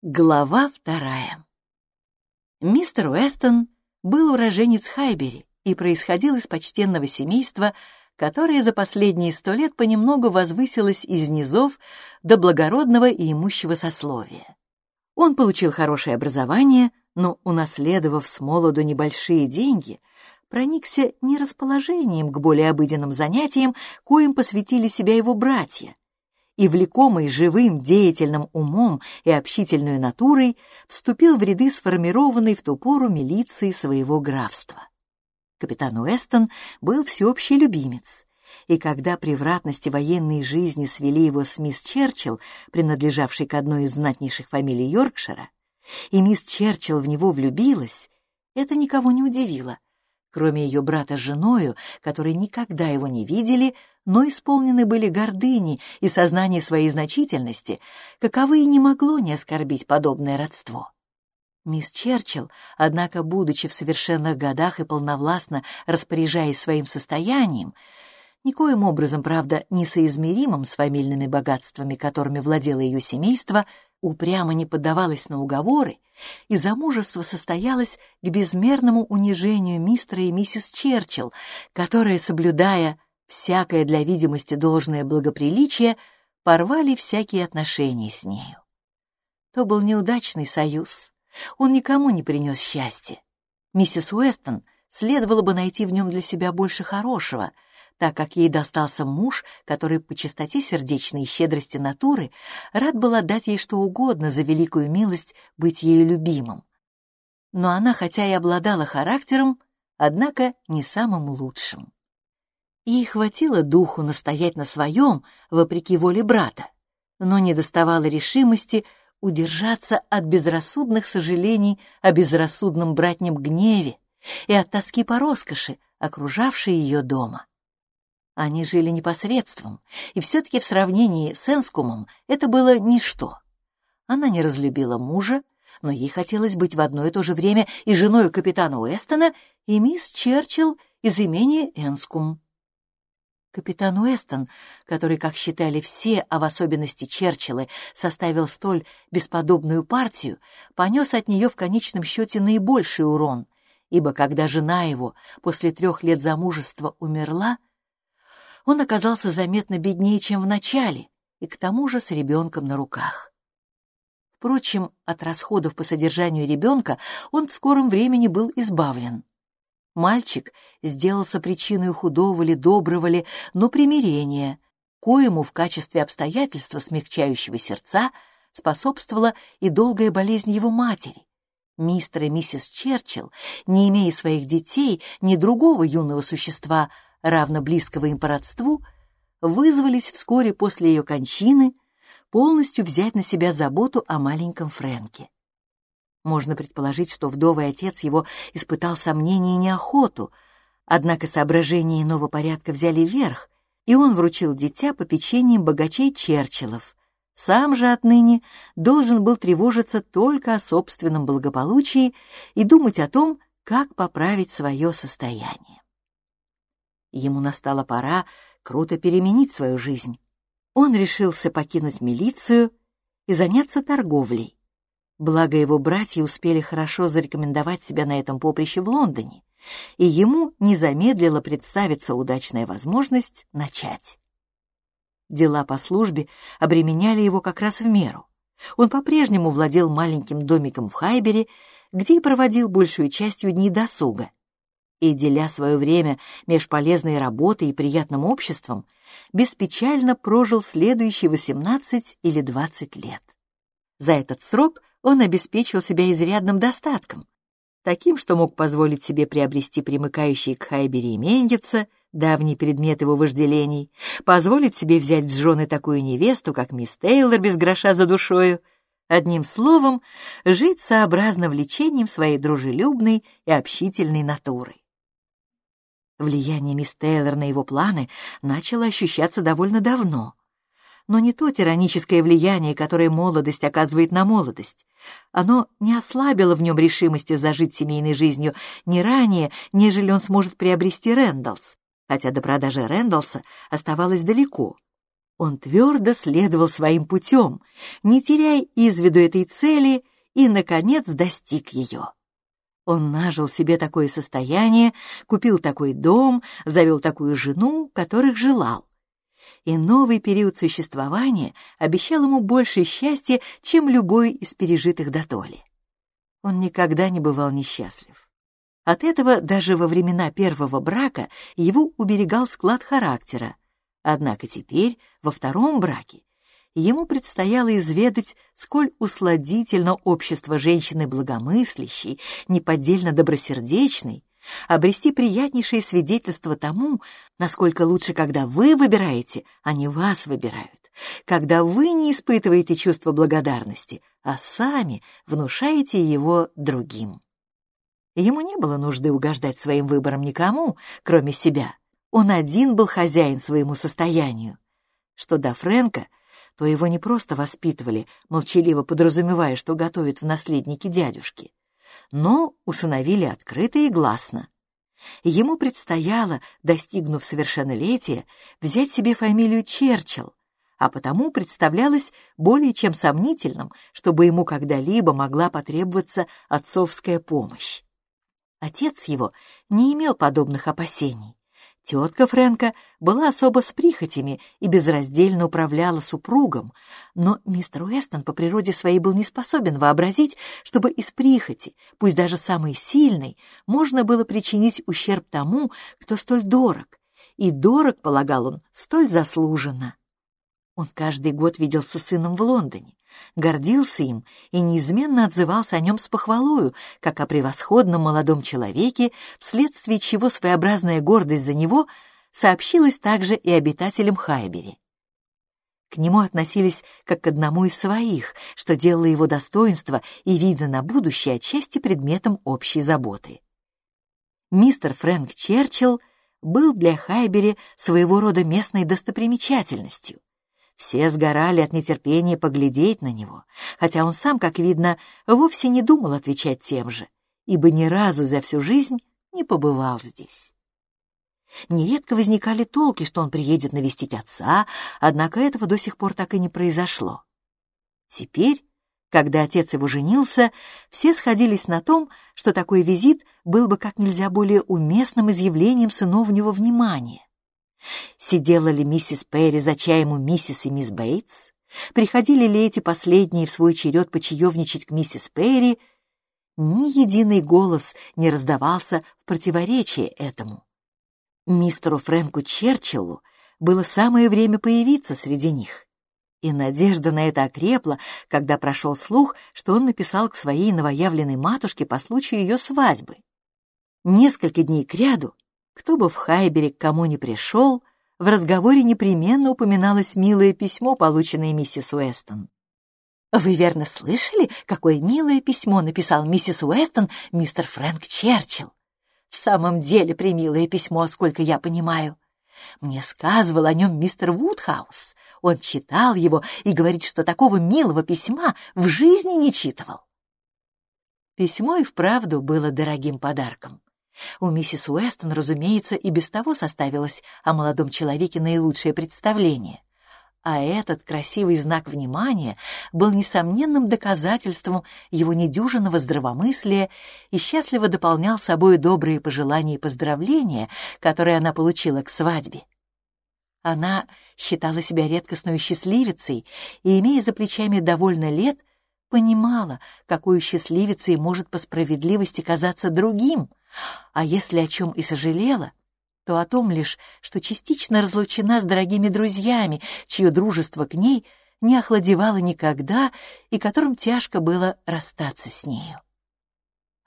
Глава вторая. Мистер Уэстон был уроженец Хайбери и происходил из почтенного семейства, которое за последние сто лет понемногу возвысилось из низов до благородного и имущего сословия. Он получил хорошее образование, но, унаследовав с молоду небольшие деньги, проникся нерасположением к более обыденным занятиям, коим посвятили себя его братья, и, влекомый живым деятельным умом и общительной натурой, вступил в ряды сформированной в ту пору милиции своего графства. Капитан Уэстон был всеобщий любимец, и когда превратности военной жизни свели его с мисс Черчилл, принадлежавшей к одной из знатнейших фамилий Йоркшира, и мисс Черчилл в него влюбилась, это никого не удивило, кроме ее брата с женою, которые никогда его не видели, но исполнены были гордыни и сознания своей значительности, каковы и не могло не оскорбить подобное родство. Мисс Черчилл, однако, будучи в совершенных годах и полновластно распоряжаясь своим состоянием, никоим образом, правда, несоизмеримым с фамильными богатствами, которыми владело ее семейство, упрямо не поддавалась на уговоры, и замужество состоялось к безмерному унижению мистера и миссис Черчилл, которые, соблюдая всякое для видимости должное благоприличие, порвали всякие отношения с нею. То был неудачный союз, он никому не принес счастья. Миссис Уэстон следовало бы найти в нем для себя больше хорошего, так как ей достался муж, который по чистоте сердечной и щедрости натуры рад был отдать ей что угодно за великую милость быть ею любимым. Но она, хотя и обладала характером, однако не самым лучшим. Ей хватило духу настоять на своем, вопреки воле брата, но не доставало решимости удержаться от безрассудных сожалений о безрассудном братнем гневе и от тоски по роскоши, окружавшей ее дома. Они жили непосредством, и все-таки в сравнении с Энскумом это было ничто. Она не разлюбила мужа, но ей хотелось быть в одно и то же время и женой капитана Уэстона, и мисс Черчилл из имени Энскум. Капитан Уэстон, который, как считали все, а в особенности Черчиллы, составил столь бесподобную партию, понес от нее в конечном счете наибольший урон, ибо когда жена его после трех лет замужества умерла, он оказался заметно беднее, чем в начале, и к тому же с ребенком на руках. Впрочем, от расходов по содержанию ребенка он в скором времени был избавлен. Мальчик сделался причиной худого ли, доброго ли, но примирения, коему в качестве обстоятельства, смягчающего сердца, способствовала и долгая болезнь его матери. Мистер и миссис Черчилл, не имея своих детей, ни другого юного существа, равно близкого им по родству, вызвались вскоре после ее кончины полностью взять на себя заботу о маленьком Фрэнке. Можно предположить, что вдовый отец его испытал сомнение и неохоту, однако соображения иного порядка взяли верх, и он вручил дитя по попечением богачей Черчиллов. Сам же отныне должен был тревожиться только о собственном благополучии и думать о том, как поправить свое состояние. Ему настала пора круто переменить свою жизнь. Он решился покинуть милицию и заняться торговлей. Благо его братья успели хорошо зарекомендовать себя на этом поприще в Лондоне, и ему не замедлила представиться удачная возможность начать. Дела по службе обременяли его как раз в меру. Он по-прежнему владел маленьким домиком в Хайбере, где и проводил большую частью дней досуга. И, деля свое время меж полезной работой и приятным обществом, беспечально прожил следующие 18 или 20 лет. За этот срок он обеспечил себя изрядным достатком, таким, что мог позволить себе приобрести примыкающий к Хайбере Мендица, давний предмет его вожделений, позволить себе взять в жены такую невесту, как мисс Тейлор без гроша за душою, одним словом, жить сообразно влечением своей дружелюбной и общительной натуры. Влияние мисс Тейлор на его планы начало ощущаться довольно давно — но не то тираническое влияние, которое молодость оказывает на молодость. Оно не ослабило в нем решимости зажить семейной жизнью не ранее, нежели он сможет приобрести Рэндаллс, хотя до продажи Рэндаллса оставалось далеко. Он твердо следовал своим путем, не теряя из виду этой цели, и, наконец, достиг ее. Он нажил себе такое состояние, купил такой дом, завел такую жену, которых желал. И новый период существования обещал ему больше счастья, чем любой из пережитых дотоле. Он никогда не бывал несчастлив. От этого даже во времена первого брака его уберегал склад характера. Однако теперь, во втором браке, ему предстояло изведать, сколь усладительно общество женщины благомыслящей, неподдельно добросердечной, обрести приятнейшее свидетельство тому, насколько лучше, когда вы выбираете, а не вас выбирают, когда вы не испытываете чувство благодарности, а сами внушаете его другим. Ему не было нужды угождать своим выбором никому, кроме себя. Он один был хозяин своему состоянию. Что до Фрэнка, то его не просто воспитывали, молчаливо подразумевая, что готовят в наследники дядюшки, но усыновили открыто и гласно. Ему предстояло, достигнув совершеннолетия, взять себе фамилию Черчилл, а потому представлялось более чем сомнительным, чтобы ему когда-либо могла потребоваться отцовская помощь. Отец его не имел подобных опасений. Тетка Фрэнка была особо с прихотями и безраздельно управляла супругом, но мистер Уэстон по природе своей был не способен вообразить, чтобы из прихоти, пусть даже самой сильной, можно было причинить ущерб тому, кто столь дорог, и дорог, полагал он, столь заслуженно. Он каждый год виделся сыном в Лондоне, гордился им и неизменно отзывался о нем с похвалою, как о превосходном молодом человеке, вследствие чего своеобразная гордость за него сообщилась также и обитателям Хайбери. К нему относились как к одному из своих, что делало его достоинство и виды на будущее отчасти предметом общей заботы. Мистер Фрэнк Черчилл был для Хайбери своего рода местной достопримечательностью. Все сгорали от нетерпения поглядеть на него, хотя он сам, как видно, вовсе не думал отвечать тем же, ибо ни разу за всю жизнь не побывал здесь. Нередко возникали толки, что он приедет навестить отца, однако этого до сих пор так и не произошло. Теперь, когда отец его женился, все сходились на том, что такой визит был бы как нельзя более уместным изъявлением сыновнего внимания. Сидела ли миссис Перри за чаем у миссис и мисс Бейтс? Приходили ли эти последние в свой черед почаевничать к миссис Перри? Ни единый голос не раздавался в противоречие этому. Мистеру Фрэнку Черчиллу было самое время появиться среди них. И надежда на это окрепла, когда прошел слух, что он написал к своей новоявленной матушке по случаю ее свадьбы. Несколько дней кряду кто бы в Хайбере к кому ни пришел, в разговоре непременно упоминалось милое письмо, полученное миссис Уэстон. «Вы верно слышали, какое милое письмо написал миссис Уэстон мистер Фрэнк Черчилл? В самом деле примилое письмо, сколько я понимаю. Мне сказывал о нем мистер Вудхаус. Он читал его и говорит, что такого милого письма в жизни не читывал». Письмо и вправду было дорогим подарком. У миссис Уэстон, разумеется, и без того составилось о молодом человеке наилучшее представление. А этот красивый знак внимания был несомненным доказательством его недюжинного здравомыслия и счастливо дополнял собой добрые пожелания и поздравления, которые она получила к свадьбе. Она считала себя редкостной счастливицей и, имея за плечами довольно лет, понимала, какой счастливицей может по справедливости казаться другим, а если о чем и сожалела, то о том лишь, что частично разлучена с дорогими друзьями, чье дружество к ней не охладевало никогда и которым тяжко было расстаться с нею.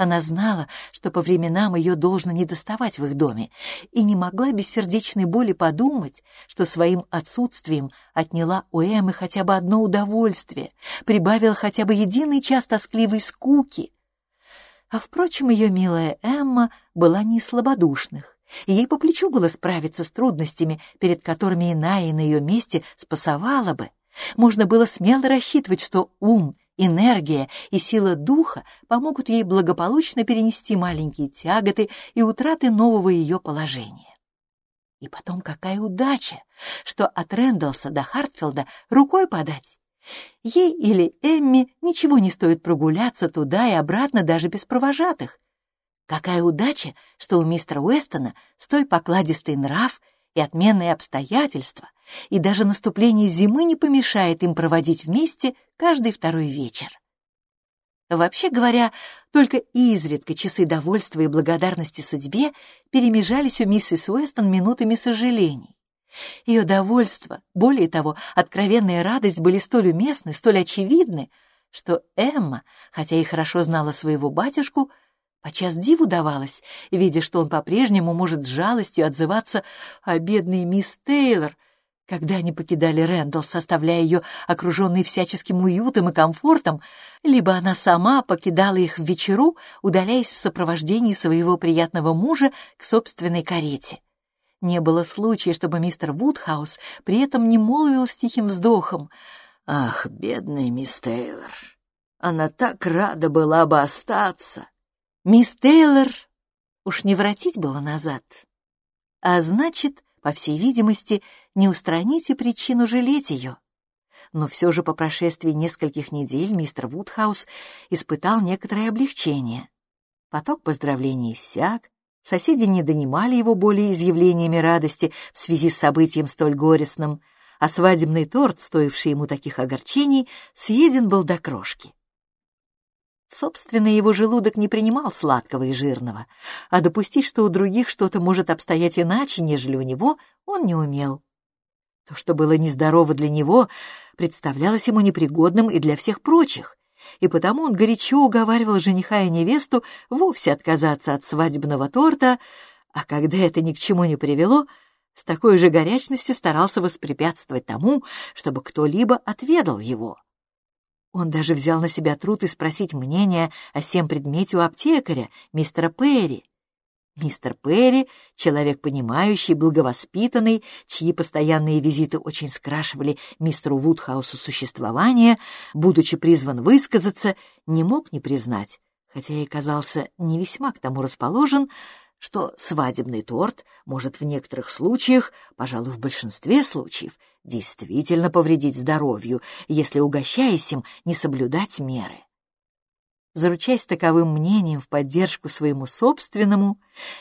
Она знала, что по временам ее должно недоставать в их доме, и не могла без сердечной боли подумать, что своим отсутствием отняла у Эммы хотя бы одно удовольствие, прибавила хотя бы единый час тоскливой скуки. А, впрочем, ее милая Эмма была не слабодушных. Ей по плечу было справиться с трудностями, перед которыми иная на ее месте спасовала бы. Можно было смело рассчитывать, что ум энергия и сила духа помогут ей благополучно перенести маленькие тяготы и утраты нового ее положения. И потом какая удача, что от Рэндалса до Хартфилда рукой подать. Ей или Эмми ничего не стоит прогуляться туда и обратно даже без провожатых. Какая удача, что у мистера Уэстона столь покладистый нрав и отменные обстоятельства, и даже наступление зимы не помешает им проводить вместе каждый второй вечер. Вообще говоря, только изредка часы довольства и благодарности судьбе перемежались у миссис Уэстон минутами сожалений. Ее довольство, более того, откровенная радость были столь уместны, столь очевидны, что Эмма, хотя и хорошо знала своего батюшку, Почас диву давалась, видя, что он по-прежнему может с жалостью отзываться о бедной мисс Тейлор, когда они покидали Рэндалл, составляя ее окруженной всяческим уютом и комфортом, либо она сама покидала их в вечеру, удаляясь в сопровождении своего приятного мужа к собственной карете. Не было случая, чтобы мистер Вудхаус при этом не молвил с тихим вздохом «Ах, бедная мисс Тейлор! Она так рада была бы остаться!» Мисс Тейлор уж не воротить было назад. А значит, по всей видимости, не устраните причину жалеть ее. Но все же по прошествии нескольких недель мистер Вудхаус испытал некоторое облегчение. Поток поздравлений иссяк, соседи не донимали его более изъявлениями радости в связи с событием столь горестным, а свадебный торт, стоивший ему таких огорчений, съеден был до крошки. Собственно, его желудок не принимал сладкого и жирного, а допустить, что у других что-то может обстоять иначе, нежели у него, он не умел. То, что было нездорово для него, представлялось ему непригодным и для всех прочих, и потому он горячо уговаривал жениха и невесту вовсе отказаться от свадебного торта, а когда это ни к чему не привело, с такой же горячностью старался воспрепятствовать тому, чтобы кто-либо отведал его. Он даже взял на себя труд и спросить мнение о всем предмете у аптекаря, мистера Перри. Мистер Перри — человек понимающий, благовоспитанный, чьи постоянные визиты очень скрашивали мистеру Вудхаусу существование, будучи призван высказаться, не мог не признать, хотя и казался не весьма к тому расположен, что свадебный торт может в некоторых случаях, пожалуй, в большинстве случаев, действительно повредить здоровью, если, угощаясь им, не соблюдать меры. Заручаясь таковым мнением в поддержку своему собственному,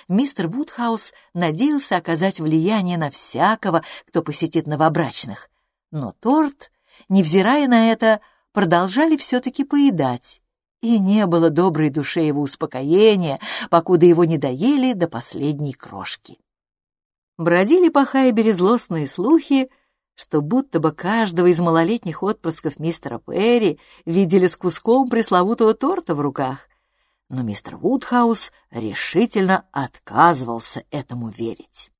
мистер Вудхаус надеялся оказать влияние на всякого, кто посетит новобрачных. Но торт, невзирая на это, продолжали все-таки поедать, и не было доброй душе его успокоения, покуда его не доели до последней крошки. Бродили по Хайбере злостные слухи, что будто бы каждого из малолетних отпрысков мистера Перри видели с куском пресловутого торта в руках, но мистер Вудхаус решительно отказывался этому верить.